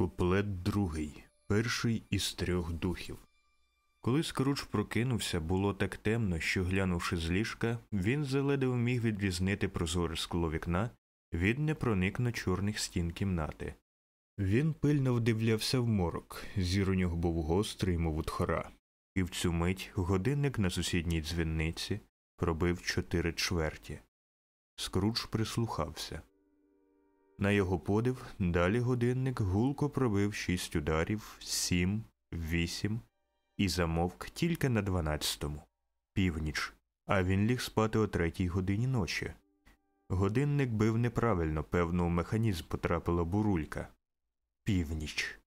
Куплет другий, перший із трьох духів. Коли Скрудж прокинувся, було так темно, що, глянувши з ліжка, він заледве міг відрізнити прозоре скло вікна від непроникно чорних стін кімнати. Він пильно вдивлявся в морок, зір у нього був гострий, мов у тхора, і в цю мить годинник на сусідній дзвінниці пробив чотири чверті. Скрудж прислухався. На його подив далі годинник гулко пробив шість ударів, сім, вісім і замовк тільки на дванадцятому північ, а він ліг спати о третій годині ночі. Годинник бив неправильно, певно, у механізм потрапила бурулька. Північ.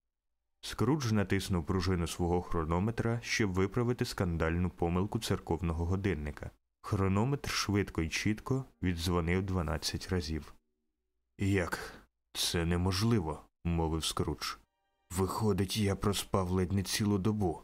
Скрудж натиснув пружину свого хронометра, щоб виправити скандальну помилку церковного годинника. Хронометр швидко і чітко віддзвонив дванадцять разів. Як? Це неможливо, мовив Скрудж. Виходить, я проспав ледь не цілу добу.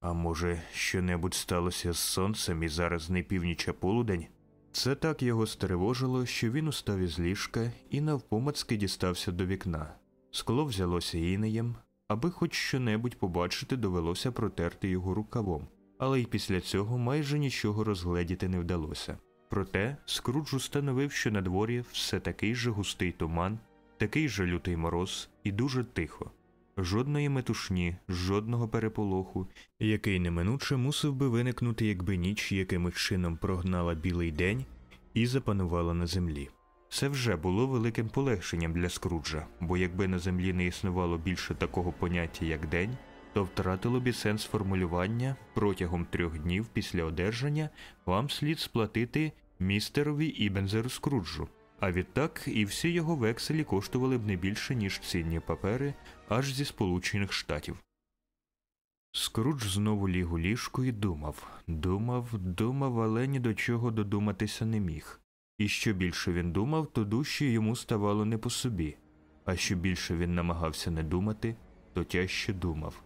А може, що-небудь сталося з сонцем і зараз не північ, а полудень? Це так його стривожило, що він устав із ліжка і навпомацки дістався до вікна. Скло взялося інеєм, аби хоч що-небудь побачити, довелося протерти його рукавом, але й після цього майже нічого розгледіти не вдалося. Проте Скрудж установив, що на дворі все такий же густий туман, такий же лютий мороз і дуже тихо. Жодної метушні, жодного переполоху, який неминуче мусив би виникнути, якби ніч якимось чином прогнала білий день і запанувала на землі. Це вже було великим полегшенням для Скруджа, бо якби на землі не існувало більше такого поняття, як день, то втратило б сенс формулювання протягом трьох днів після одержання вам слід сплатити містерові Ібензеру Скруджу. А відтак і всі його векселі коштували б не більше, ніж цінні папери аж зі Сполучених Штатів. Скрудж знову ліг у ліжку і думав, думав, думав, але ні до чого додуматися не міг. І що більше він думав, то дужче йому ставало не по собі, а що більше він намагався не думати, то тяжче думав.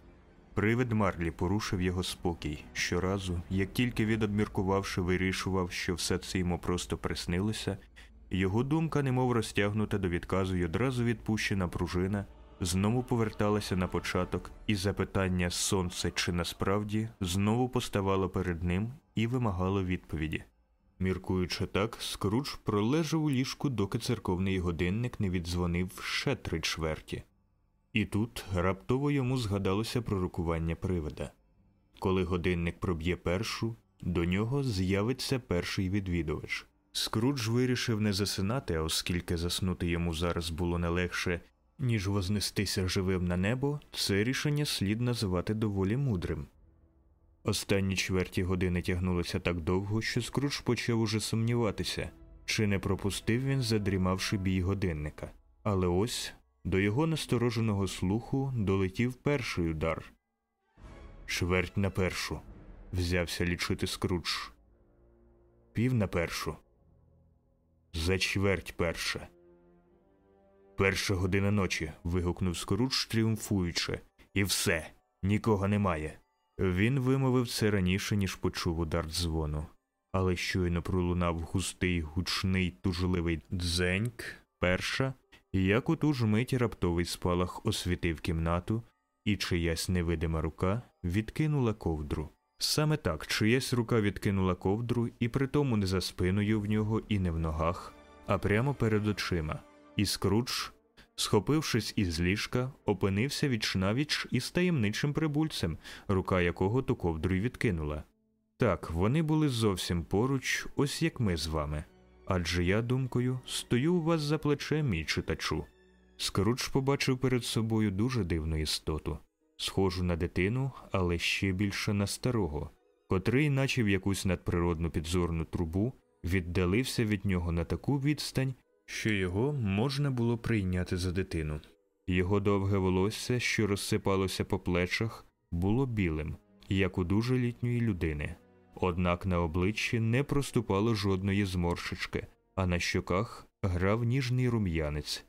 Привид Марлі порушив його спокій щоразу, як тільки він, обміркувавши, вирішував, що все це йому просто приснилося, його думка, немов розтягнута до відказу й одразу відпущена пружина, знову поверталася на початок, і запитання сонце чи насправді знову поставало перед ним і вимагало відповіді. Міркуючи так, Скрудж пролежав у ліжку, доки церковний годинник не віддзвонив ще три чверті. І тут раптово йому згадалося пророкування привида. Коли годинник проб'є першу, до нього з'явиться перший відвідувач. Скрудж вирішив не засинати, оскільки заснути йому зараз було не легше, ніж вознестися живим на небо, це рішення слід називати доволі мудрим. Останні чверті години тягнулися так довго, що Скрудж почав уже сумніватися, чи не пропустив він, задрімавши бій годинника. Але ось до його настороженого слуху долетів перший удар. Чверть на першу. Взявся лічити Скрудж. Пів на першу. За чверть перша. Перша година ночі. вигукнув Скрудж, тріумфуючи. І все, нікого немає. Він вимовив це раніше, ніж почув удар дзвону. Але щойно пролунав густий, гучний, тужливий дзеньк, перша, як у ту ж мить раптовий спалах освітив кімнату, і чиясь невидима рука відкинула ковдру. Саме так чиясь рука відкинула ковдру, і притому не за спиною в нього і не в ногах, а прямо перед очима. І Скрудж, схопившись із ліжка, опинився віч навіч із таємничим прибульцем, рука якого ту ковдру й відкинула. Так, вони були зовсім поруч, ось як ми з вами. Адже я, думкою, стою у вас за плечем, мій читачу. Скрудж побачив перед собою дуже дивну істоту схожу на дитину, але ще більше на старого, котрий, наче в якусь надприродну підзорну трубу, віддалився від нього на таку відстань, що його можна було прийняти за дитину. Його довге волосся, що розсипалося по плечах, було білим, як у дуже літньої людини. Однак на обличчі не проступало жодної зморшечки, а на щоках грав ніжний рум'янець.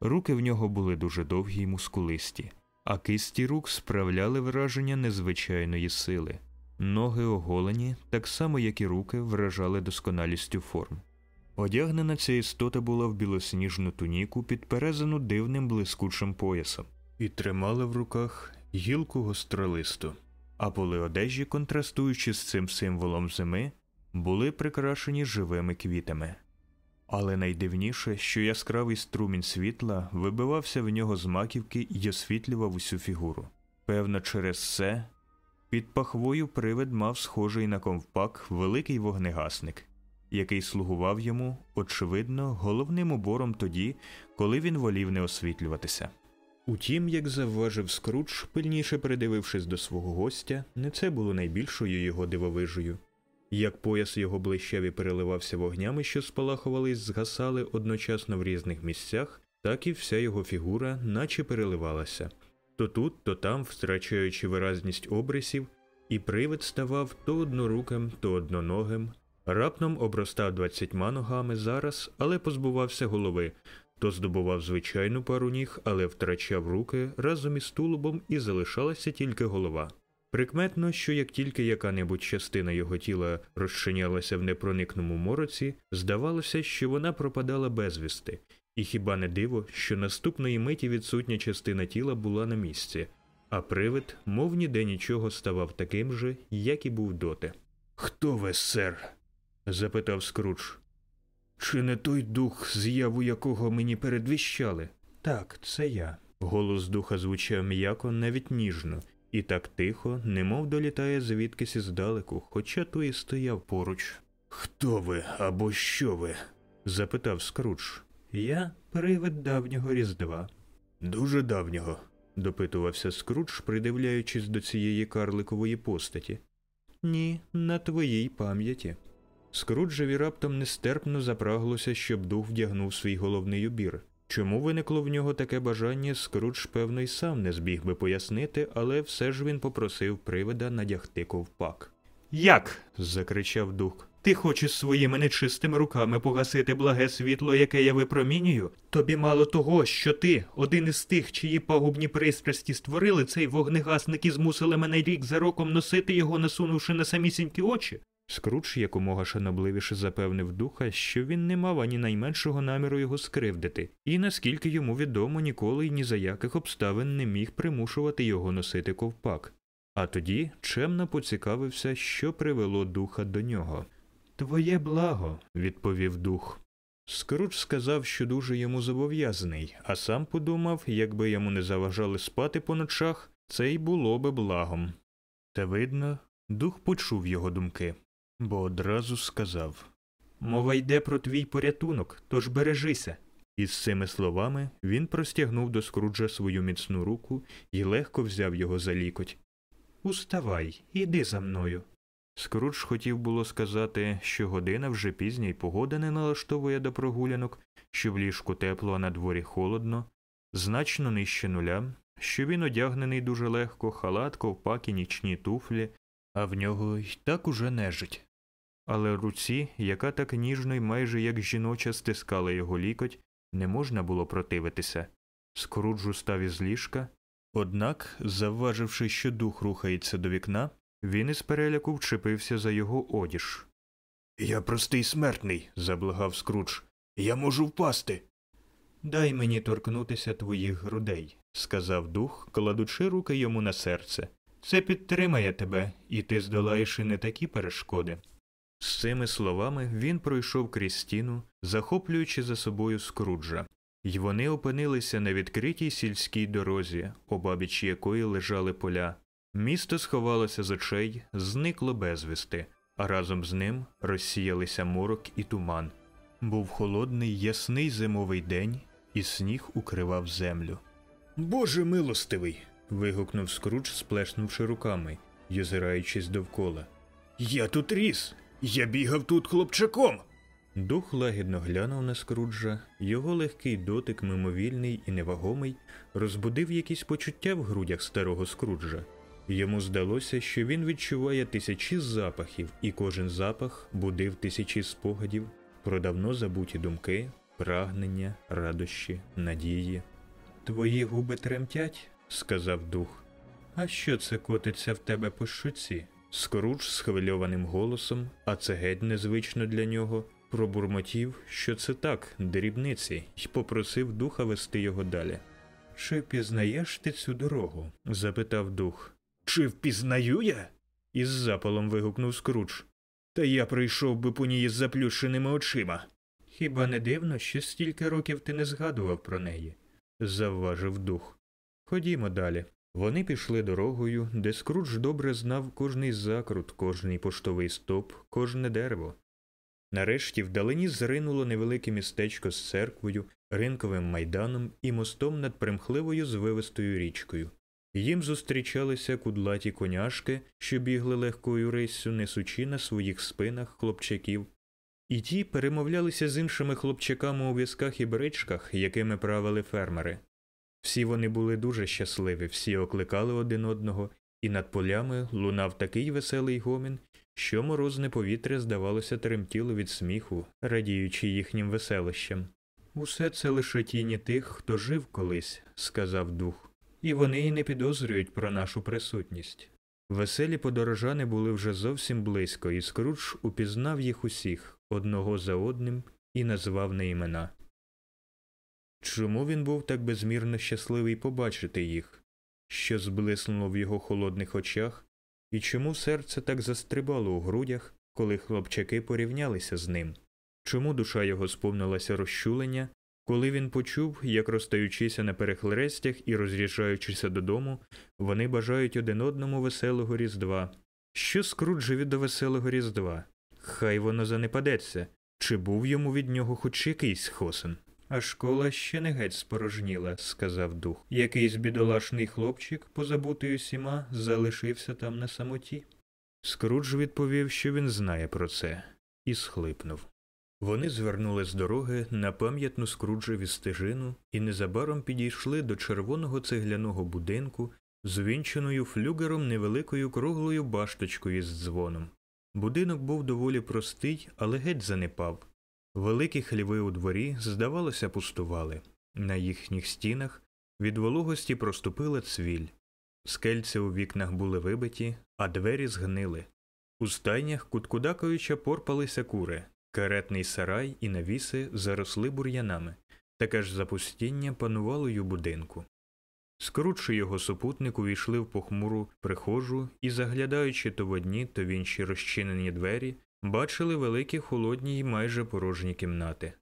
Руки в нього були дуже довгі й мускулисті, а кисті рук справляли враження незвичайної сили. Ноги оголені, так само як і руки, вражали досконалістю форм. Одягнена ця істота була в білосніжну туніку, підперезану дивним блискучим поясом. і тримала в руках гілку гостролисту, а поли одежі, контрастуючи з цим символом зими, були прикрашені живими квітами. Але найдивніше, що яскравий струмінь світла вибивався в нього з маківки і освітлював усю фігуру. Певно, через це під пахвою привид мав схожий на ковпак великий вогнегасник, який слугував йому, очевидно, головним убором тоді, коли він волів не освітлюватися. Утім, як завважив Скрудж, пильніше передивившись до свого гостя, не це було найбільшою його дивовижею. Як пояс його блищав і переливався вогнями, що спалахували й згасали одночасно в різних місцях, так і вся його фігура, наче переливалася то тут, то там, втрачаючи виразність обрисів, і привид ставав то одноруким, то одноногим, раптом обростав двадцятьма ногами зараз, але позбувався голови, то здобував звичайну пару ніг, але втрачав руки разом із тулубом і залишалася тільки голова. Прикметно, що як тільки яка-небудь частина його тіла розчинялася в непроникному мороці, здавалося, що вона пропадала безвісти, і хіба не диво, що наступної миті відсутня частина тіла була на місці, а привид, мов ніде нічого, ставав таким же, як і був доти. Хто ви, сер? запитав Скрудж. Чи не той дух, з'яву якого мені передвіщали? Так, це я. Голос духа звучав м'яко, навіть ніжно, і так тихо, немов долітає звідкись іздалеку, хоча той і стояв поруч. Хто ви або що ви? запитав Скрудж. Я привид давнього Різдва. Дуже давнього, допитувався Скрудж, придивляючись до цієї карликової постаті. Ні, на твоїй пам'яті. Скруджеві раптом нестерпно запраглося, щоб дух вдягнув свій головний убір. Чому виникло в нього таке бажання, Скрудж, певно, й сам не збіг би пояснити, але все ж він попросив привида надягти ковпак. Як? закричав дух. Ти хочеш своїми нечистими руками погасити благе світло, яке я випромінюю? Тобі мало того, що ти, один із тих, чиї пагубні пристрасті створили цей вогнегасник і змусили мене рік за роком носити його, насунувши на самісінькі очі? Скруч якомога шанобливіше запевнив духа, що він не мав ані найменшого наміру його скривдити, і наскільки йому відомо, ніколи й ні за яких обставин не міг примушувати його носити ковпак. А тоді чемно поцікавився, що привело духа до нього. Твоє благо, відповів дух. Скрудж сказав, що дуже йому зобов'язаний, а сам подумав, якби йому не заважали спати по ночах, це й було би благом. Та видно, дух почув його думки, бо одразу сказав Мова йде про твій порятунок, тож бережися. І з цими словами він простягнув до Скруджа свою міцну руку і легко взяв його за лікоть. Уставай, іди за мною. Скрудж хотів було сказати, що година вже пізня й погода не налаштовує до прогулянок, що в ліжку тепло, а на дворі холодно, значно нижче нуля, що він одягнений дуже легко, халат, ковпак і нічні туфлі, а в нього й так уже нежить. Але руці, яка так ніжно й майже як жіноча стискала його лікоть, не можна було противитися. Скруджу став із ліжка, однак, завваживши, що дух рухається до вікна, він із переляку вчепився за його одіж. Я простий смертний, заблагав Скрудж. Я можу впасти. Дай мені торкнутися твоїх грудей, сказав дух, кладучи руки йому на серце. Це підтримає тебе, і ти здолаєш і не такі перешкоди. З цими словами він пройшов крізь стіну, захоплюючи за собою скруджа, І вони опинилися на відкритій сільській дорозі, обабіч якої лежали поля, Місто сховалося з очей, зникло безвісти, а разом з ним розсіялися морок і туман. Був холодний, ясний зимовий день, і сніг укривав землю. Боже милостивий. Вигукнув Скрудж, сплешнувши руками й озираючись довкола. Я тут ріс. Я бігав тут хлопчаком. Дух лагідно глянув на Скруджа, його легкий дотик, мимовільний і невагомий, розбудив якісь почуття в грудях старого Скруджа. Йому здалося, що він відчуває тисячі запахів, і кожен запах будив тисячі спогадів про давно забуті думки, прагнення, радощі, надії. Твої губи тремтять, сказав дух. А що це котиться в тебе по щуці? Скоруч схвильованим голосом, а це геть незвично для нього, пробурмотів, що це так, дрібниці, й попросив духа вести його далі. Чи впізнаєш ти цю дорогу? запитав дух. Чи впізнаю я? із запалом вигукнув Скрудж. Та я прийшов би по ній з заплющеними очима. Хіба не дивно, що стільки років ти не згадував про неї? завважив дух. Ходімо далі. Вони пішли дорогою, де Скрудж добре знав кожний закрут, кожний поштовий стоп, кожне дерево. Нарешті вдалині зринуло невелике містечко з церквою, ринковим майданом і мостом над примхливою звивистою річкою. Їм зустрічалися кудлаті коняшки, що бігли легкою риссю, несучи на своїх спинах хлопчаків, і ті перемовлялися з іншими хлопчаками у візках і бричках, якими правили фермери. Всі вони були дуже щасливі, всі окликали один одного, і над полями лунав такий веселий гомін, що морозне повітря, здавалося, тремтіло від сміху, радіючи їхнім веселищам. Усе це лише тіні тих, хто жив колись, сказав дух, і вони й не підозрюють про нашу присутність. Веселі подорожани були вже зовсім близько, і Скрудж упізнав їх усіх одного за одним і назвав не імена. Чому він був так безмірно щасливий побачити їх, що зблиснуло в його холодних очах, і чому серце так застрибало у грудях, коли хлопчаки порівнялися з ним? Чому душа його сповнилася розчулення, коли він почув, як розстаючися на перехлерестях і роз'їжджаючися додому, вони бажають один одному веселого Різдва. Що скруджеві до веселого Різдва? Хай воно занепадеться, чи був йому від нього хоч якийсь хосен? А школа ще не геть спорожніла, сказав дух. Якийсь бідолашний хлопчик, позабутий усіма, залишився там на самоті. Скрудж відповів, що він знає про це, і схлипнув. Вони звернули з дороги на пам'ятну скруджеві стежину і незабаром підійшли до червоного цегляного будинку, звінченою флюгером невеликою круглою башточкою з дзвоном. Будинок був доволі простий, але геть занепав. Великі хліви у дворі, здавалося, пустували. На їхніх стінах від вологості проступила цвіль. Скельці у вікнах були вибиті, а двері згнили. У стайнях куткудакаюча порпалися кури, каретний сарай і навіси заросли бур'янами. Таке ж запустіння панувало й у будинку. Скрудши його супутник увійшли в похмуру прихожу і, заглядаючи то в одні, то в інші розчинені двері, бачили великі холодні й майже порожні кімнати.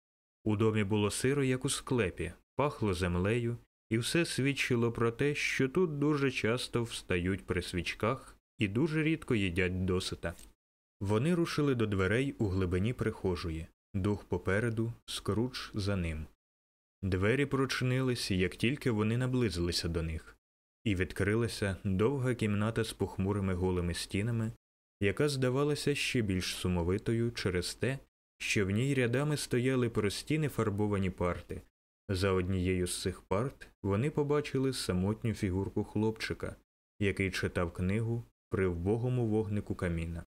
У домі було сиро, як у склепі, пахло землею, і все свідчило про те, що тут дуже часто встають при свічках і дуже рідко їдять досита. Вони рушили до дверей у глибині прихожої, дух попереду, скруч за ним. Двері прочинились, як тільки вони наблизилися до них, і відкрилася довга кімната з похмурими голими стінами, яка здавалася ще більш сумовитою через те, що в ній рядами стояли прості нефарбовані парти. За однією з цих парт вони побачили самотню фігурку хлопчика, який читав книгу при вбогому вогнику каміна.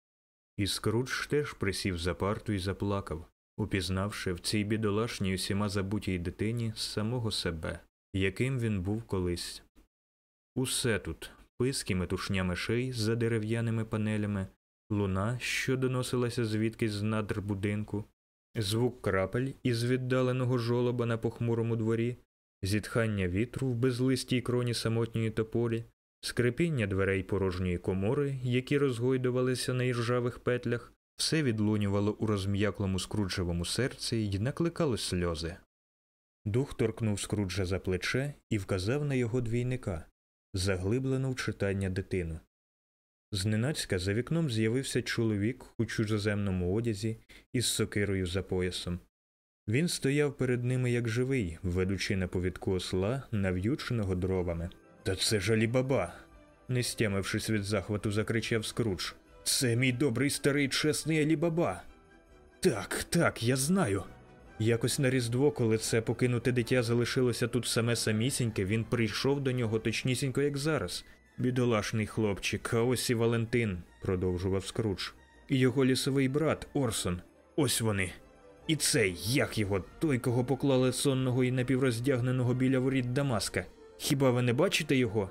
І Скрудж теж присів за парту і заплакав, упізнавши в цій бідолашній усіма забутій дитині самого себе, яким він був колись. Усе тут писки метушня мишей за дерев'яними панелями, луна, що доносилася звідкись з надр будинку, звук крапель із віддаленого жолоба на похмурому дворі, зітхання вітру в безлистій кроні самотньої тополі, скрипіння дверей порожньої комори, які розгойдувалися на іржавих петлях, все відлунювало у розм'яклому скруджевому серці й накликало сльози. Дух торкнув скруджа за плече і вказав на його двійника, заглиблену в читання дитину. Зненацька за вікном з'явився чоловік у чужоземному одязі із сокирою за поясом. Він стояв перед ними як живий, ведучи на повідку осла, нав'юченого дровами. Та це ж Алібаба!» – не стямившись від захвату, закричав Скрудж. Це мій добрий старий чесний Алібаба. Так, так, я знаю. Якось на Різдво, коли це покинуте дитя залишилося тут саме самісіньке, він прийшов до нього точнісінько, як зараз. Бідолашний хлопчик, а ось і Валентин, продовжував Скрудж. І його лісовий брат Орсон. Ось вони. І цей, як його, той, кого поклали сонного і напівроздягненого біля воріт Дамаска. Хіба ви не бачите його?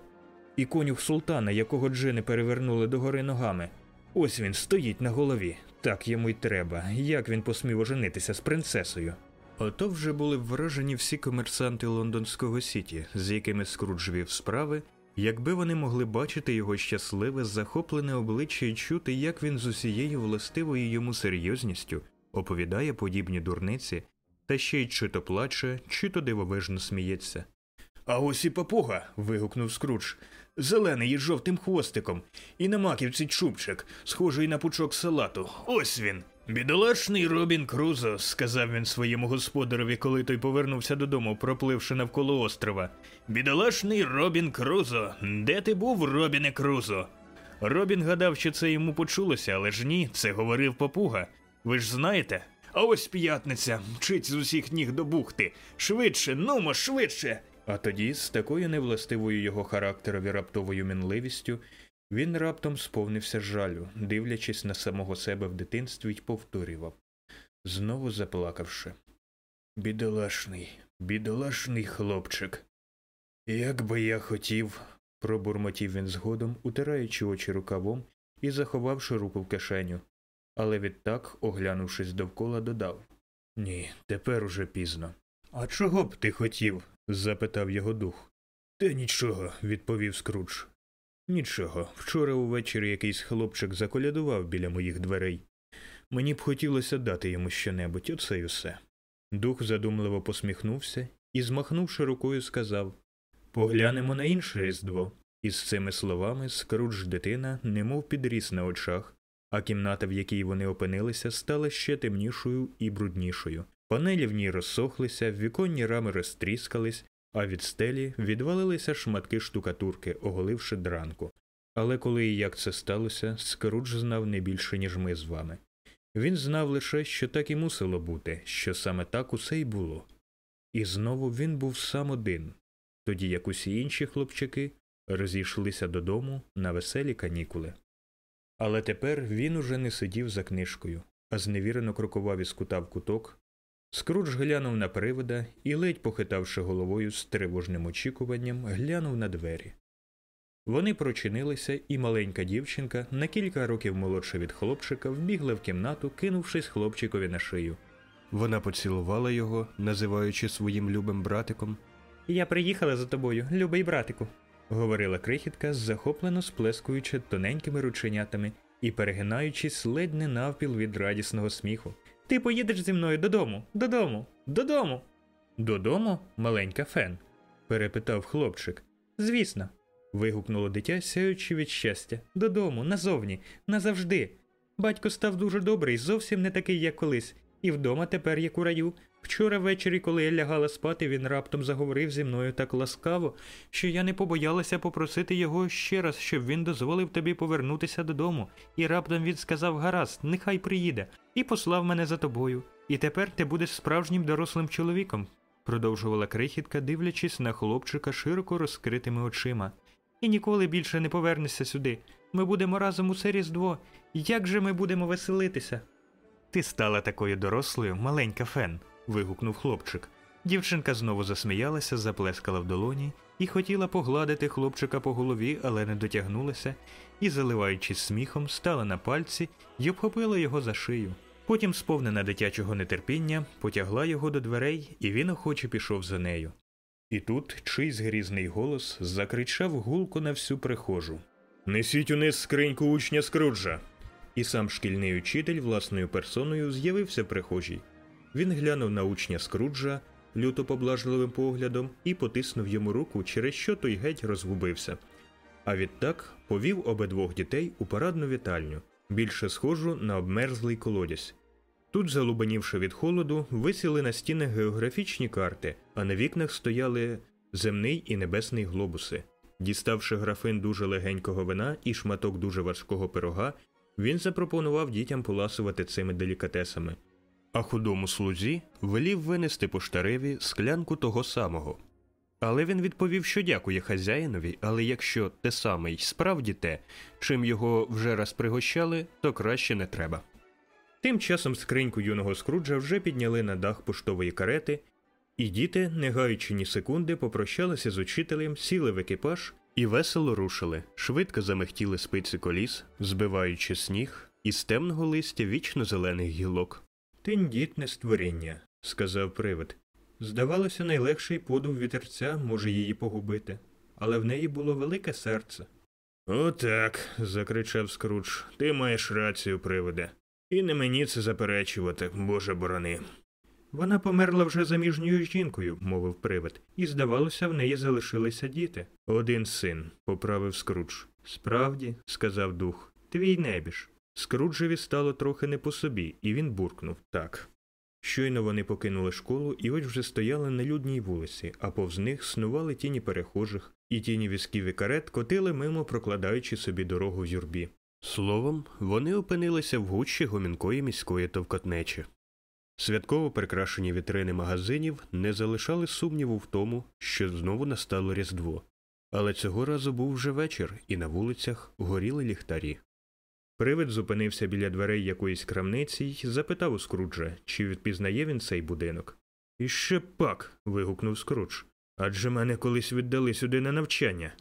І конюх султана, якого джини перевернули догори ногами. Ось він стоїть на голові. Так йому й треба. Як він посмів оженитися з принцесою? Ото вже були вражені всі комерсанти лондонського сіті, з якими Скрудж вів справи, якби вони могли бачити його щасливе, захоплене обличчя і чути, як він з усією властивою йому серйозністю оповідає подібні дурниці, та ще й чи то плаче, чи то дивовижно сміється. А ось і папуга. вигукнув Скрудж. Зелений із жовтим хвостиком, і на маківці чубчик, схожий на пучок салату. Ось він. Бідолашний Робін Крузо, сказав він своєму господареві, коли той повернувся додому, пропливши навколо острова. Бідолашний Робін Крузо, де ти був, Робіне Крузо? Робін гадав, що це йому почулося, але ж ні, це говорив папуга. Ви ж знаєте? А ось п'ятниця, мчить з усіх ніг до бухти. Швидше, нумо, швидше. А тоді, з такою невластивою його характерові раптовою мінливістю, він раптом сповнився жалю, дивлячись на самого себе в дитинстві й повторював, знову заплакавши. Бідолашний, бідолашний хлопчик. Як би я хотів, пробурмотів він згодом, утираючи очі рукавом і заховавши руку в кишеню, але відтак, оглянувшись довкола, додав Ні, тепер уже пізно. А чого б ти хотів? запитав його дух. Та нічого, відповів Скрудж. Нічого. Вчора увечері якийсь хлопчик заколядував біля моїх дверей. Мені б хотілося дати йому щонебудь, оце й усе. Дух задумливо посміхнувся і, змахнувши рукою, сказав Поглянемо на інше різдво. І з цими словами Скрудж дитина немов підріс на очах, а кімната, в якій вони опинилися, стала ще темнішою і бруднішою. Панелі в ній розсохлися, віконні рами розтріскались, а від стелі відвалилися шматки штукатурки, оголивши дранку. Але коли і як це сталося, Скрудж знав не більше, ніж ми з вами. Він знав лише, що так і мусило бути, що саме так усе й було. І знову він був сам один, тоді як усі інші хлопчаки розійшлися додому на веселі канікули. Але тепер він уже не сидів за книжкою, а зневірено крокував із кута в куток, Скрудж глянув на привида і, ледь похитавши головою з тривожним очікуванням, глянув на двері. Вони прочинилися, і маленька дівчинка, на кілька років молодша від хлопчика, вбігла в кімнату, кинувшись хлопчикові на шию. Вона поцілувала його, називаючи своїм любим братиком. Я приїхала за тобою, любий братику, говорила крихітка, захоплено сплескуючи тоненькими рученятами і перегинаючись ледь не навпіл від радісного сміху. Ти поїдеш зі мною додому, додому, додому. Додому, маленька фен? перепитав хлопчик. Звісно. вигукнуло дитя, сяючи від щастя. Додому, назовні, назавжди. Батько став дуже добрий, зовсім не такий, як колись, і вдома тепер як у раю. Вчора ввечері, коли я лягала спати, він раптом заговорив зі мною так ласкаво, що я не побоялася попросити його ще раз, щоб він дозволив тобі повернутися додому, і раптом він сказав гаразд, нехай приїде, і послав мене за тобою. І тепер ти будеш справжнім дорослим чоловіком, продовжувала крихітка, дивлячись на хлопчика широко розкритими очима. І ніколи більше не повернешся сюди. Ми будемо разом усе різдво. Як же ми будемо веселитися? Ти стала такою дорослою, маленька фен вигукнув хлопчик. Дівчинка знову засміялася, заплескала в долоні і хотіла погладити хлопчика по голові, але не дотягнулася, і, заливаючись сміхом, стала на пальці й обхопила його за шию. Потім, сповнена дитячого нетерпіння, потягла його до дверей, і він охоче пішов за нею. І тут чийсь грізний голос закричав гулко на всю прихожу Несіть униз скриньку учня Скруджа. І сам шкільний учитель власною персоною з'явився прихожій. Він глянув на учня Скруджа люто поблажливим поглядом і потиснув йому руку, через що той геть розгубився. А відтак повів обидвох дітей у парадну вітальню, більше схожу на обмерзлий колодязь. Тут, залубанівши від холоду, висіли на стінах географічні карти, а на вікнах стояли земний і небесний глобуси. Діставши графин дуже легенького вина і шматок дуже важкого пирога, він запропонував дітям поласувати цими делікатесами а худому слузі велів винести поштареві склянку того самого. Але він відповів, що дякує хазяїнові, але якщо те саме й справді те, чим його вже раз пригощали, то краще не треба. Тим часом скриньку юного скруджа вже підняли на дах поштової карети, і діти, не гаючи ні секунди, попрощалися з учителем, сіли в екіпаж і весело рушили, швидко замихтіли спиці коліс, збиваючи сніг із темного листя вічно зелених гілок. Тендітне створіння, сказав привид. Здавалося, найлегший подув вітерця може її погубити, але в неї було велике серце. Отак. закричав Скрудж. Ти маєш рацію, привиде. І не мені це заперечувати, боже борони. Вона померла вже заміжньою жінкою, мовив привид, і, здавалося, в неї залишилися діти. Один син, поправив Скрудж. Справді, сказав дух, твій небіж. Скруджеві стало трохи не по собі, і він буркнув так. Щойно вони покинули школу і ось вже стояли на людній вулиці, а повз них снували тіні перехожих, і тіні візків і карет котили мимо, прокладаючи собі дорогу в юрбі. Словом, вони опинилися в гущі гомінкої міської товкотнечі. Святково прикрашені вітрини магазинів не залишали сумніву в тому, що знову настало Різдво, але цього разу був вже вечір, і на вулицях горіли ліхтарі. Привид зупинився біля дверей якоїсь крамниці й запитав у Скруджа, чи відпізнає він цей будинок. Іще пак. вигукнув Скрудж. Адже мене колись віддали сюди на навчання.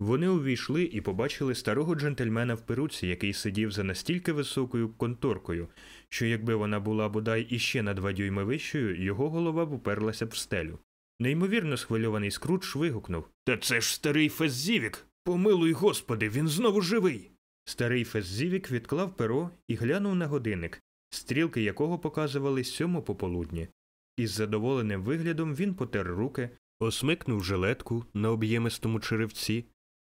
Вони увійшли і побачили старого джентльмена в перуці, який сидів за настільки високою конторкою, що якби вона була бодай іще на два дюйми вищою, його голова б уперлася б в стелю. Неймовірно схвильований Скрудж вигукнув Та це ж старий Феззівік! Помилуй господи, він знову живий. Старий Феззівік відклав перо і глянув на годинник, стрілки якого показували сьому пополудні. Із задоволеним виглядом він потер руки, осмикнув жилетку на об'ємистому черевці,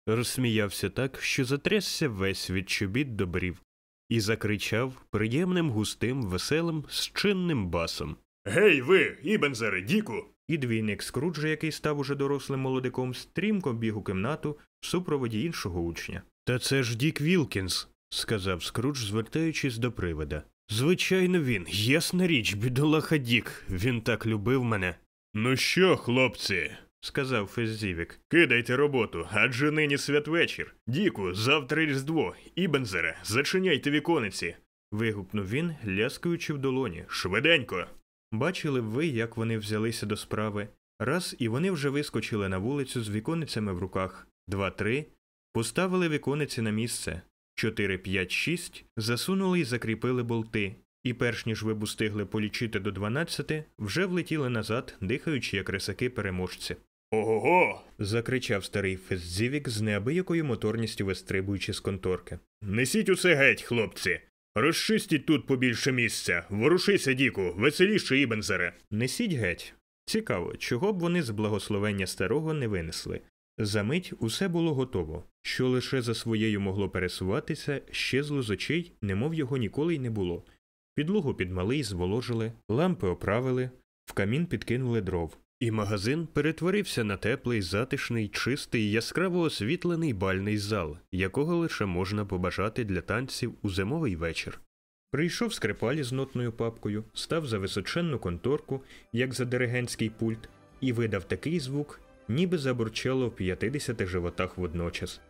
розсміявся так, що затрясся весь від чобіт до брів, і закричав приємним густим, веселим, зичним басом Гей, ви, Ібензере, Діку. І двійник Скруджа, який став уже дорослим молодиком, стрімко біг у кімнату в супроводі іншого учня. Та це ж Дік Вілкінс, сказав Скрудж, звертаючись до привида. Звичайно, він, ясна річ, бідолаха Дік, він так любив мене. Ну що, хлопці, сказав Феззівік, кидайте роботу, адже нині святвечір. Діку, завтра різдво, Ібензере, зачиняйте вікониці. вигукнув він, ляскаючи в долоні. Швиденько. Бачили б ви, як вони взялися до справи. Раз і вони вже вискочили на вулицю з віконицями в руках. Два-три. Поставили вікониці на місце. Чотири, п'ять, шість. Засунули і закріпили болти. І перш ніж ви б устигли полічити до дванадцяти, вже влетіли назад, дихаючи, як рисаки переможці. Ого. го закричав старий Феззівік з неабиякою моторністю вистрибуючи з конторки. Несіть усе геть, хлопці. Розчистіть тут побільше місця. Ворушися, Діку, веселіше Ібензере. Несіть геть. Цікаво, чого б вони з благословення старого не винесли. Замить усе було готово, що лише за своєю могло пересуватися, щезло з очей, немов його ніколи й не було. Підлогу підмали й зволожили, лампи оправили, в камін підкинули дров. І магазин перетворився на теплий, затишний, чистий, яскраво освітлений бальний зал, якого лише можна побажати для танців у зимовий вечір. Прийшов скрипаль з нотною папкою, став за височенну конторку, як за диригентський пульт, і видав такий звук, ніби забурчало в п'ятидесяти животах водночас.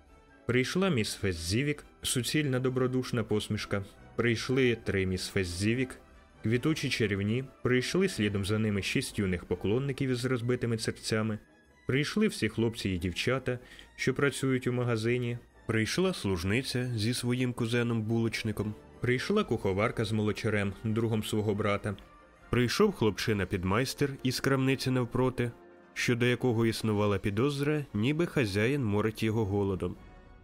Прийшла міс Феззівік, суцільна добродушна посмішка. Прийшли три міс Феззівік, Квітучі чарівні, прийшли слідом за ними шість юних поклонників із розбитими серцями, прийшли всі хлопці і дівчата, що працюють у магазині, прийшла служниця зі своїм кузеном булочником, прийшла куховарка з молочарем, другом свого брата, прийшов хлопчина підмайстер із крамниці навпроти, щодо якого існувала підозра, ніби хазяїн морить його голодом.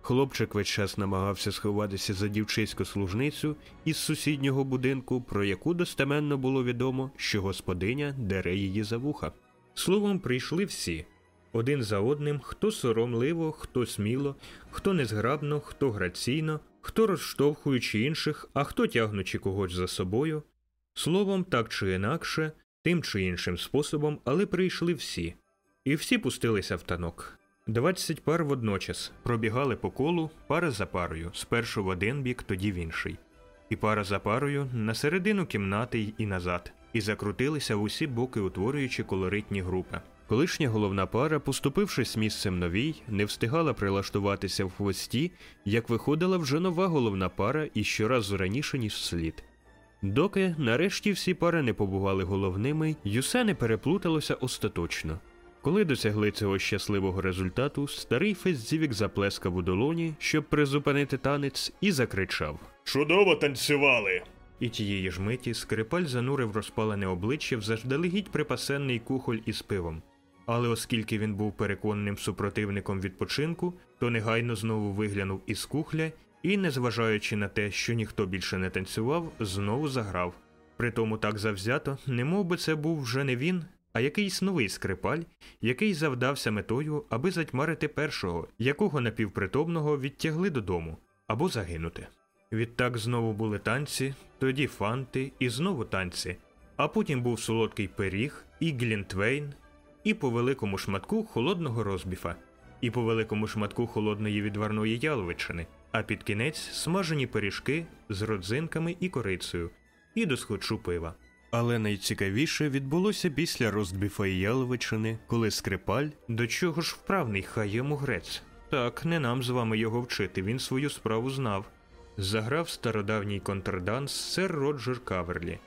Хлопчик весь час намагався сховатися за дівчиську служницю із сусіднього будинку, про яку достеменно було відомо, що господиня дере її за вуха. Словом, прийшли всі один за одним, хто соромливо, хто сміло, хто незграбно, хто граційно, хто розштовхуючи інших, а хто тягнучи когось за собою. Словом, так чи інакше, тим чи іншим способом, але прийшли всі, і всі пустилися в танок. Двадцять пар водночас пробігали по колу пара за парою, спершу в один бік, тоді в інший, і пара за парою на середину кімнати і назад, і закрутилися в усі боки, утворюючи колоритні групи. Колишня головна пара, поступившись місцем новій, не встигала прилаштуватися в хвості, як виходила вже нова головна пара і щоразу раніше, ніж слід. Доки нарешті всі пари не побували головними, й усе не переплуталося остаточно. Коли досягли цього щасливого результату, старий Феззівік заплескав у долоні, щоб призупинити танець, і закричав Чудово танцювали! І тієї ж миті скрипаль занурив розпалене обличчя в заздалегідь припасенний кухоль із пивом. Але оскільки він був переконаним супротивником відпочинку, то негайно знову виглянув із кухля і, незважаючи на те, що ніхто більше не танцював, знову заграв. Притому так завзято, немов би це був вже не він, а якийсь новий скрипаль, який завдався метою, аби затьмарити першого, якого напівпритомного відтягли додому або загинути. Відтак знову були танці, тоді фанти і знову танці, а потім був солодкий пиріг, і глінтвейн, і по великому шматку холодного розбіфа, і по великому шматку холодної відварної яловичини, а під кінець смажені пиріжки з родзинками і корицею, і до схочу пива. Але найцікавіше відбулося після ростбіфа яловичини, коли скрипаль, до чого ж вправний хай йому грець. Так, не нам з вами його вчити, він свою справу знав. Заграв стародавній контрданс сер Роджер Каверлі,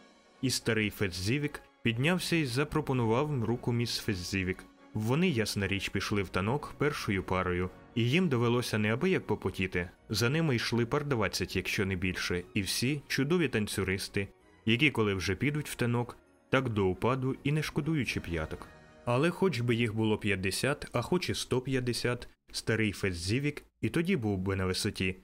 і старий Фетзівік піднявся і запропонував руку міс Фетзівік. Вони, ясна річ, пішли в танок першою парою, і їм довелося неабияк попотіти. За ними йшли пар двадцять, якщо не більше, і всі чудові танцюристи, які, коли вже підуть в танок, так до упаду і не шкодуючи п'яток. Але хоч би їх було 50, а хоч і 150, старий Фетзівік і тоді був би на висоті.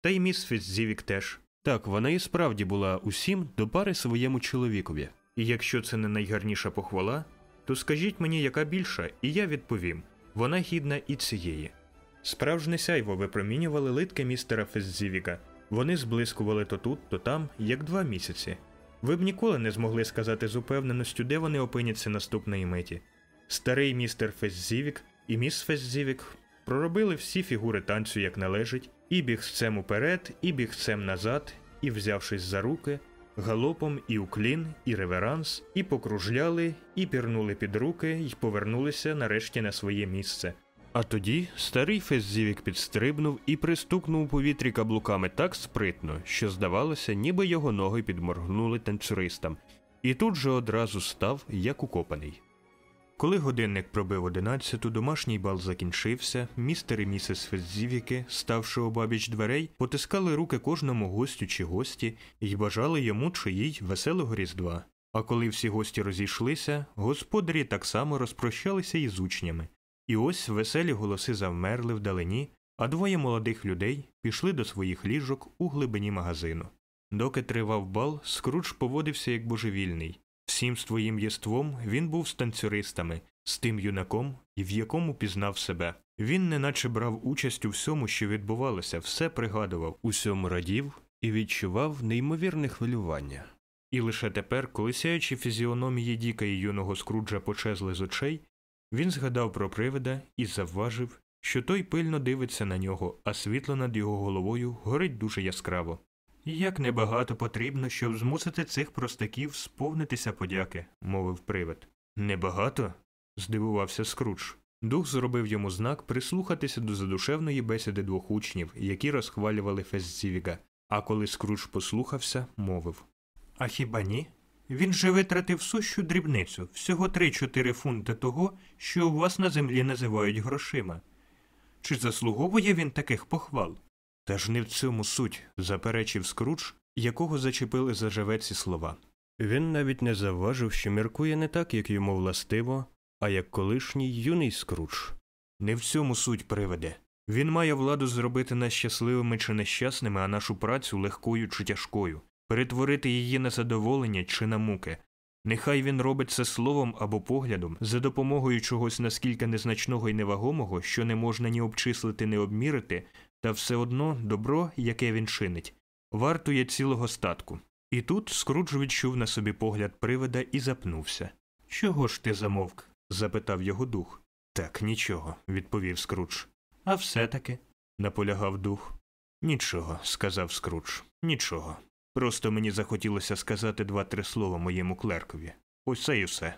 Та й міс Фетзівік теж. Так, вона і справді була усім до пари своєму чоловікові. І якщо це не найгарніша похвала, то скажіть мені, яка більша, і я відповім вона гідна і цієї. Справжнє сяйво випромінювали литки містера Феззівіка. Вони зблискували то тут, то там, як два місяці. Ви б ніколи не змогли сказати з упевненістю, де вони опиняться наступної миті. Старий містер Феззівік і міс Феззівік проробили всі фігури танцю, як належить, і бігцем уперед, і бігцем назад, і, взявшись за руки, галопом і уклін, і реверанс, і покружляли, і пірнули під руки, і повернулися нарешті на своє місце. А тоді старий Феззівік підстрибнув і пристукнув у повітрі каблуками так спритно, що здавалося, ніби його ноги підморгнули танцюристам, і тут же одразу став як укопаний. Коли годинник пробив одинадцяту, домашній бал закінчився, містер і місіс Феззівіки, ставши обабіч дверей, потискали руки кожному гостю чи гості і бажали йому чи їй веселого різдва. А коли всі гості розійшлися, господарі так само розпрощалися із учнями. І ось веселі голоси завмерли вдалині, а двоє молодих людей пішли до своїх ліжок у глибині магазину. Доки тривав бал, Скрудж поводився як божевільний. Всім своїм єством він був з танцюристами, з тим юнаком, в якому пізнав себе. Він неначе брав участь у всьому, що відбувалося, все пригадував, усьому радів і відчував неймовірне хвилювання. І лише тепер, коли сяючі фізіономії Діка і юного Скруджа почезли з очей, він згадав про привида і завважив, що той пильно дивиться на нього, а світло над його головою горить дуже яскраво. Як небагато потрібно, щоб змусити цих простаків сповнитися подяки, мовив привид. Небагато? здивувався Скрудж. Дух зробив йому знак прислухатися до задушевної бесіди двох учнів, які розхвалювали Феззівіга. А коли Скрудж послухався, мовив А хіба ні? Він же витратив сущу дрібницю, всього 3-4 фунти того, що у вас на землі називають грошима. Чи заслуговує він таких похвал? Та ж не в цьому суть, заперечив Скрудж, якого зачепили заживе ці слова. Він навіть не завважив, що міркує не так, як йому властиво, а як колишній юний Скрудж. Не в цьому суть приведе. Він має владу зробити нас щасливими чи нещасними, а нашу працю легкою чи тяжкою, перетворити її на задоволення чи на муки. Нехай він робить це словом або поглядом, за допомогою чогось наскільки незначного і невагомого, що не можна ні обчислити, ні обмірити, та все одно добро, яке він чинить, вартує цілого статку. І тут Скрудж відчув на собі погляд привида і запнувся. Чого ж ти замовк? запитав його дух. Так, нічого, відповів Скрудж. А все таки, наполягав дух. Нічого, сказав Скрудж. Нічого. Просто мені захотілося сказати два-три слова моєму клеркові. Ось це й усе.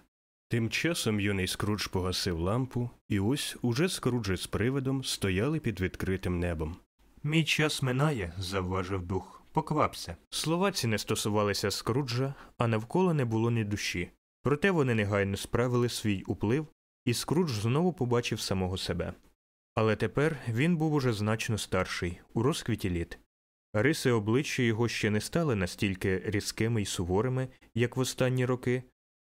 Тим часом юний Скрудж погасив лампу, і ось уже Скруджі з привидом стояли під відкритим небом. Мій час минає, завважив дух. Поквапся. Слова ці не стосувалися Скруджа, а навколо не було ні душі. Проте вони негайно справили свій уплив, і Скрудж знову побачив самого себе. Але тепер він був уже значно старший, у розквіті літ. Риси обличчя його ще не стали настільки різкими й суворими, як в останні роки,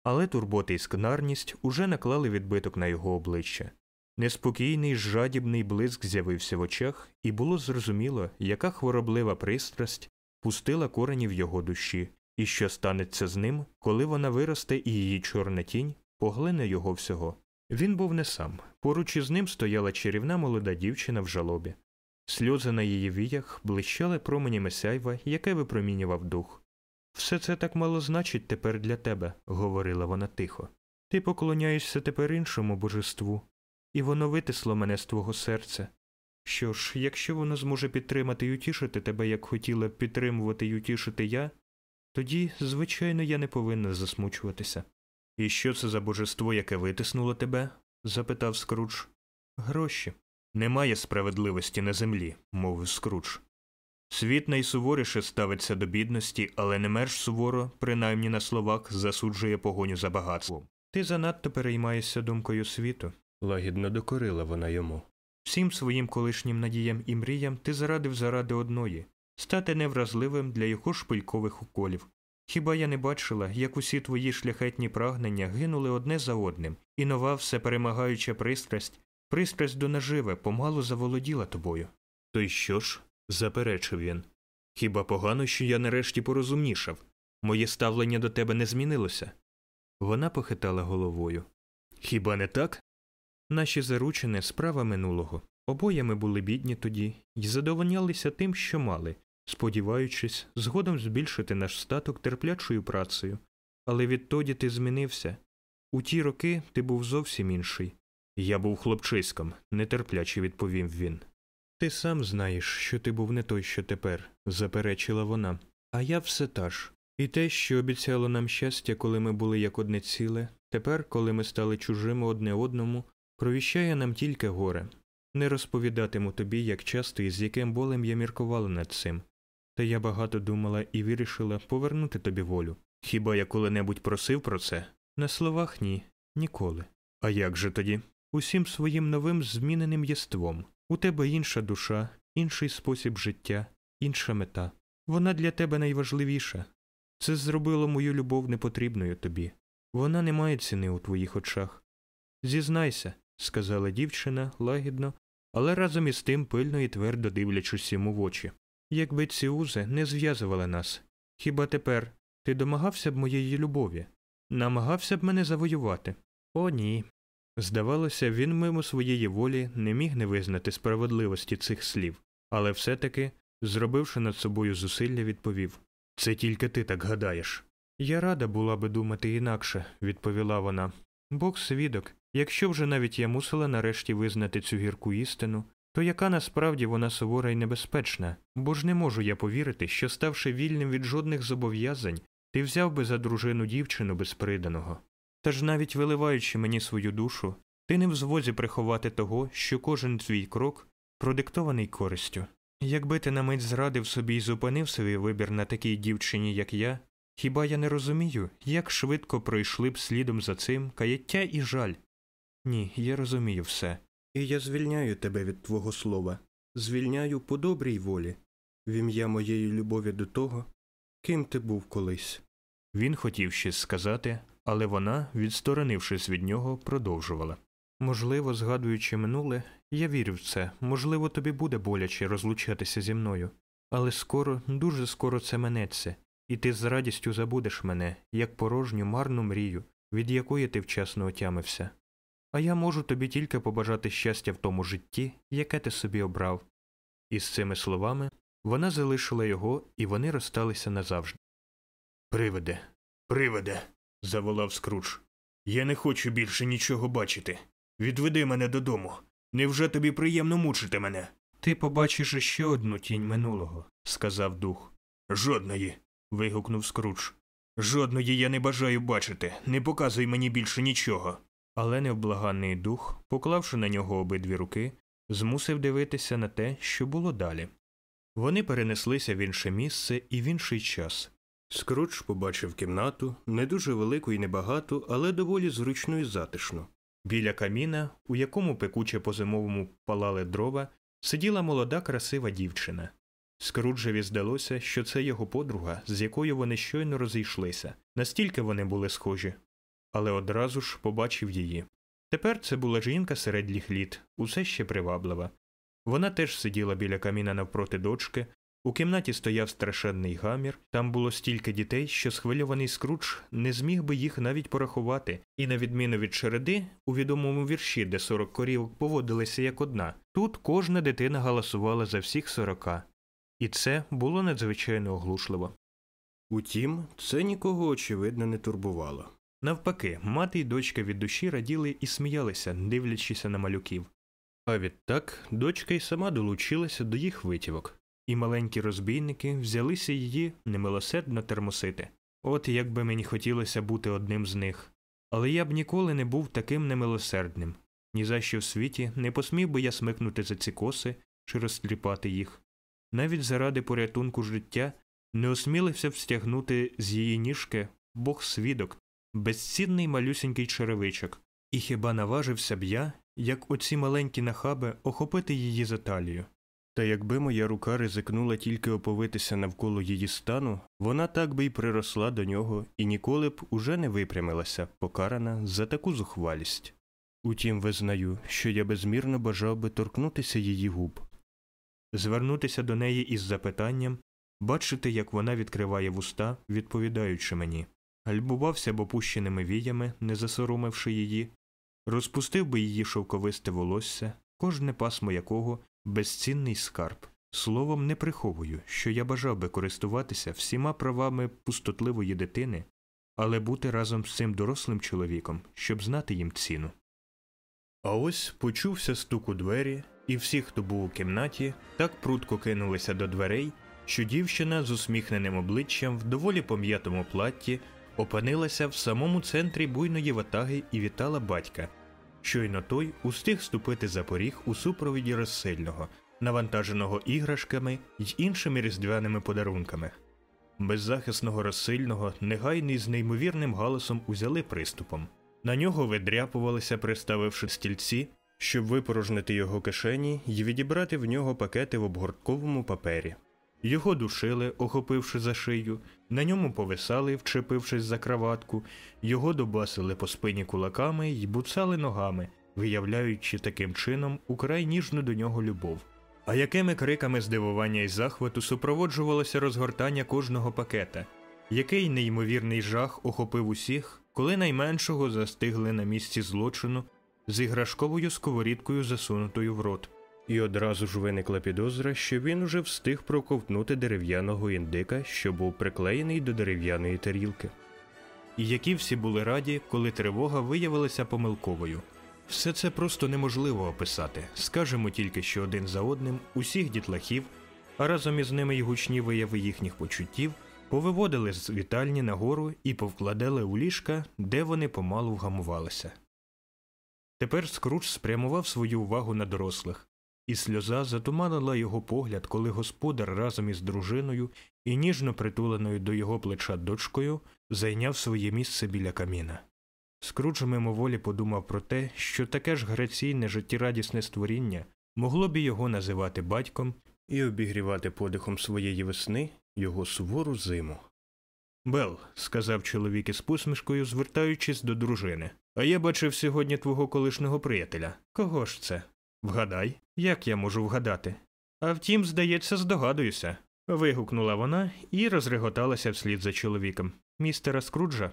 але турбота і скнарність уже наклали відбиток на його обличчя. Неспокійний, жадібний блиск з'явився в очах, і було зрозуміло, яка хвороблива пристрасть пустила корені в його душі, і що станеться з ним, коли вона виросте і її чорна тінь поглине його всього. Він був не сам. Поруч із ним стояла чарівна молода дівчина в жалобі. Сльози на її віях блищали променями сяйва, яке випромінював дух. Все це так мало значить тепер для тебе, говорила вона тихо. Ти поклоняєшся тепер іншому божеству, і воно витисло мене з твого серця. Що ж, якщо воно зможе підтримати й утішити тебе, як хотіла підтримувати й утішити я, тоді, звичайно, я не повинна засмучуватися. І що це за божество, яке витиснуло тебе? запитав Скрудж. Гроші. Немає справедливості на землі, мовив Скрудж. Світ найсуворіше ставиться до бідності, але не менш суворо, принаймні на словах, засуджує погоню за багатством. Ти занадто переймаєшся думкою світу, лагідно докорила вона йому. Всім своїм колишнім надіям і мріям ти зарадив заради одної стати невразливим для його шпилькових уколів. Хіба я не бачила, як усі твої шляхетні прагнення гинули одне за одним, і нова всеперемагаюча пристрасть, пристрасть до наживе, помалу заволоділа тобою. То й що ж? заперечив він. Хіба погано, що я нарешті порозумнішав? Моє ставлення до тебе не змінилося. Вона похитала головою. Хіба не так? Наші заручини справа минулого. Обоє ми були бідні тоді і задовольнялися тим, що мали, сподіваючись, згодом збільшити наш статок терплячою працею. Але відтоді ти змінився. У ті роки ти був зовсім інший. Я був хлопчиськом, нетерпляче відповів він. Ти сам знаєш, що ти був не той, що тепер, заперечила вона. А я все та ж. І те, що обіцяло нам щастя, коли ми були як одне ціле, тепер, коли ми стали чужими одне одному, провіщає нам тільки горе. Не розповідатиму тобі, як часто і з яким болем я міркувала над цим. Та я багато думала і вирішила повернути тобі волю. Хіба я коли-небудь просив про це? На словах ні, ніколи. А як же тоді? Усім своїм новим зміненим єством. У тебе інша душа, інший спосіб життя, інша мета. Вона для тебе найважливіша. Це зробило мою любов непотрібною тобі. Вона не має ціни у твоїх очах. Зізнайся, сказала дівчина лагідно, але разом із тим пильно і твердо дивлячись йому в очі. Якби ці узи не зв'язували нас. Хіба тепер ти домагався б моєї любові? Намагався б мене завоювати? О, ні. Здавалося, він мимо своєї волі не міг не визнати справедливості цих слів, але все таки, зробивши над собою зусилля, відповів Це тільки ти так гадаєш. Я рада була би думати інакше, відповіла вона. Бог свідок, якщо вже навіть я мусила нарешті визнати цю гірку істину, то яка насправді вона сувора і небезпечна, бо ж не можу я повірити, що, ставши вільним від жодних зобов'язань, ти взяв би за дружину дівчину безприданого. Та ж навіть виливаючи мені свою душу, ти не в звозі приховати того, що кожен твій крок продиктований користю. Якби ти на мить зрадив собі і зупинив свій вибір на такій дівчині, як я, хіба я не розумію, як швидко пройшли б слідом за цим каяття і жаль? Ні, я розумію все. І я звільняю тебе від твого слова, звільняю по добрій волі, в ім'я моєї любові до того, ким ти був колись. Він хотів щось сказати, але вона, відсторонившись від нього, продовжувала. Можливо, згадуючи минуле, я вірю в це, можливо, тобі буде боляче розлучатися зі мною, але скоро, дуже скоро це минеться, і ти з радістю забудеш мене, як порожню марну мрію, від якої ти вчасно отямився. А я можу тобі тільки побажати щастя в тому житті, яке ти собі обрав. І з цими словами вона залишила його, і вони розсталися назавжди. Приведе, приведе. Заволав Скрудж. Я не хочу більше нічого бачити. Відведи мене додому. Невже тобі приємно мучити мене? Ти побачиш іще одну тінь минулого, сказав дух. Жодної. вигукнув Скрудж. Жодної я не бажаю бачити. Не показуй мені більше нічого. Але невблаганний дух, поклавши на нього обидві руки, змусив дивитися на те, що було далі. Вони перенеслися в інше місце і в інший час. Скрудж побачив кімнату, не дуже велику і небагату, але доволі зручну і затишну. Біля каміна, у якому пекуче по зимовому палали дрова, сиділа молода красива дівчина. Скруджеві здалося, що це його подруга, з якою вони щойно розійшлися, настільки вони були схожі. Але одразу ж побачив її. Тепер це була жінка середніх літ, усе ще приваблива. Вона теж сиділа біля каміна навпроти дочки, у кімнаті стояв страшенний гамір, там було стільки дітей, що схвильований скрудж не зміг би їх навіть порахувати, і, на відміну від череди, у відомому вірші, де сорок корівок поводилися як одна, тут кожна дитина галасувала за всіх сорока. І це було надзвичайно оглушливо. Утім, це нікого очевидно не турбувало. Навпаки, мати й дочка від душі раділи і сміялися, дивлячися на малюків. А відтак дочка й сама долучилася до їх витівок, і маленькі розбійники взялися її немилосердно термосити. От як би мені хотілося бути одним з них. Але я б ніколи не був таким немилосердним. Ні за що в світі не посмів би я смикнути за ці коси чи розтріпати їх. Навіть заради порятунку життя не осмілився встягнути з її ніжки бог свідок, безцінний малюсінький черевичок, і хіба наважився б я, як оці маленькі нахаби, охопити її за талію. Та якби моя рука ризикнула тільки оповитися навколо її стану, вона так би й приросла до нього і ніколи б уже не випрямилася, покарана за таку зухвалість. Утім, визнаю, що я безмірно бажав би торкнутися її губ, звернутися до неї із запитанням, бачити, як вона відкриває вуста, відповідаючи мені, гальбувався б опущеними віями, не засоромивши її, розпустив би її шовковисте волосся, кожне пасмо якого безцінний скарб. Словом, не приховую, що я бажав би користуватися всіма правами пустотливої дитини, але бути разом з цим дорослим чоловіком, щоб знати їм ціну. А ось почувся стук у двері, і всі, хто був у кімнаті, так прудко кинулися до дверей, що дівчина з усміхненим обличчям в доволі пом'ятому платті опинилася в самому центрі буйної ватаги і вітала батька. Щойно той устиг ступити за поріг у супровіді розсильного, навантаженого іграшками й іншими різдвяними подарунками. Беззахисного розсильного негайний з неймовірним галасом узяли приступом. На нього видряпувалися, приставивши стільці, щоб випорожнити його кишені й відібрати в нього пакети в обгортковому папері. Його душили, охопивши за шию, на ньому повисали, вчепившись за краватку, його добасили по спині кулаками й буцали ногами, виявляючи таким чином украй ніжну до нього любов. А якими криками здивування й захвату супроводжувалося розгортання кожного пакета, який неймовірний жах охопив усіх, коли найменшого застигли на місці злочину з іграшковою сковорідкою засунутою в рот. І одразу ж виникла підозра, що він уже встиг проковтнути дерев'яного індика, що був приклеєний до дерев'яної тарілки. І які всі були раді, коли тривога виявилася помилковою. Все це просто неможливо описати. Скажемо тільки, що один за одним усіх дітлахів, а разом із ними й гучні вияви їхніх почуттів, повиводили з вітальні нагору і повкладали у ліжка, де вони помалу вгамувалися. Тепер Скрудж спрямував свою увагу на дорослих і сльоза затуманила його погляд, коли господар разом із дружиною і ніжно притуленою до його плеча дочкою зайняв своє місце біля каміна. Скрудж мимоволі подумав про те, що таке ж граційне життєрадісне створіння могло б його називати батьком і обігрівати подихом своєї весни його сувору зиму. Бел, сказав чоловік із посмішкою, звертаючись до дружини, а я бачив сьогодні твого колишнього приятеля. Кого ж це? Вгадай, як я можу вгадати? А втім, здається, здогадуюся. вигукнула вона і розреготалася вслід за чоловіком. Містера Скруджа?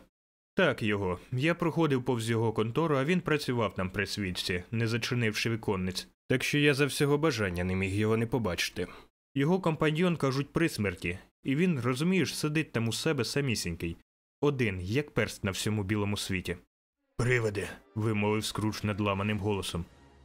Так його. Я проходив повз його контору, а він працював там при свічці, не зачинивши віконниць, так що я за всього бажання не міг його не побачити. Його компаньйон кажуть при смерті, і він, розумієш, сидить там у себе самісінький, один, як перст на всьому білому світі. Приведе, вимовив Скрудж надламаним голосом.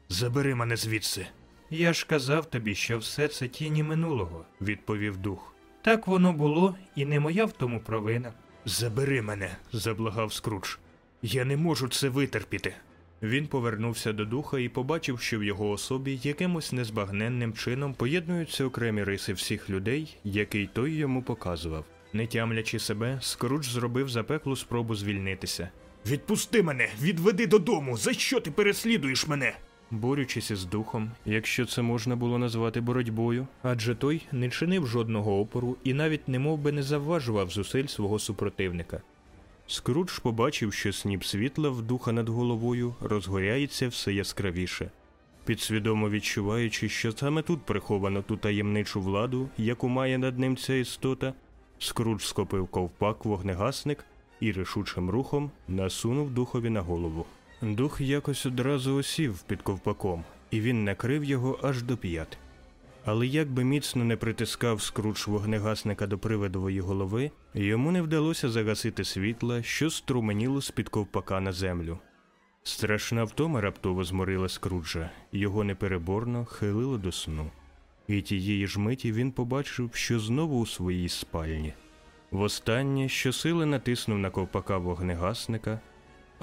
Забери мене звідси. Я ж казав тобі, що все це тіні минулого, відповів дух. Так воно було, і не моя в тому провина. Забери мене, заблагав Скрудж. Я не можу це витерпіти. Він повернувся до духа і побачив, що в його особі якимось незбагненним чином поєднуються окремі риси всіх людей, який той йому показував. Не тямлячи себе, Скрудж зробив запеклу спробу звільнитися. Відпусти мене, відведи додому. За що ти переслідуєш мене? Борючись із духом, якщо це можна було назвати боротьбою, адже той не чинив жодного опору і навіть немов би не завважував зусиль свого супротивника. Скрудж побачив, що сніп світла в духа над головою розгоряється все яскравіше. Підсвідомо відчуваючи, що саме тут приховано ту таємничу владу, яку має над ним ця істота, Скрудж схопив ковпак вогнегасник і рішучим рухом насунув духові на голову. Дух якось одразу осів під ковпаком, і він накрив його аж до п'ят. Але як би міцно не притискав скруч вогнегасника до привидової голови, йому не вдалося загасити світла, що струменіло з-під ковпака на землю. Страшна втома раптово зморила скруджа, його непереборно хилило до сну. І тієї ж миті він побачив, що знову у своїй спальні. Востаннє щосили натиснув на ковпака вогнегасника,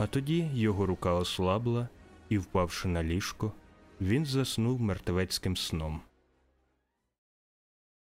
а тоді його рука ослабла, і, впавши на ліжко, він заснув мертвецьким сном.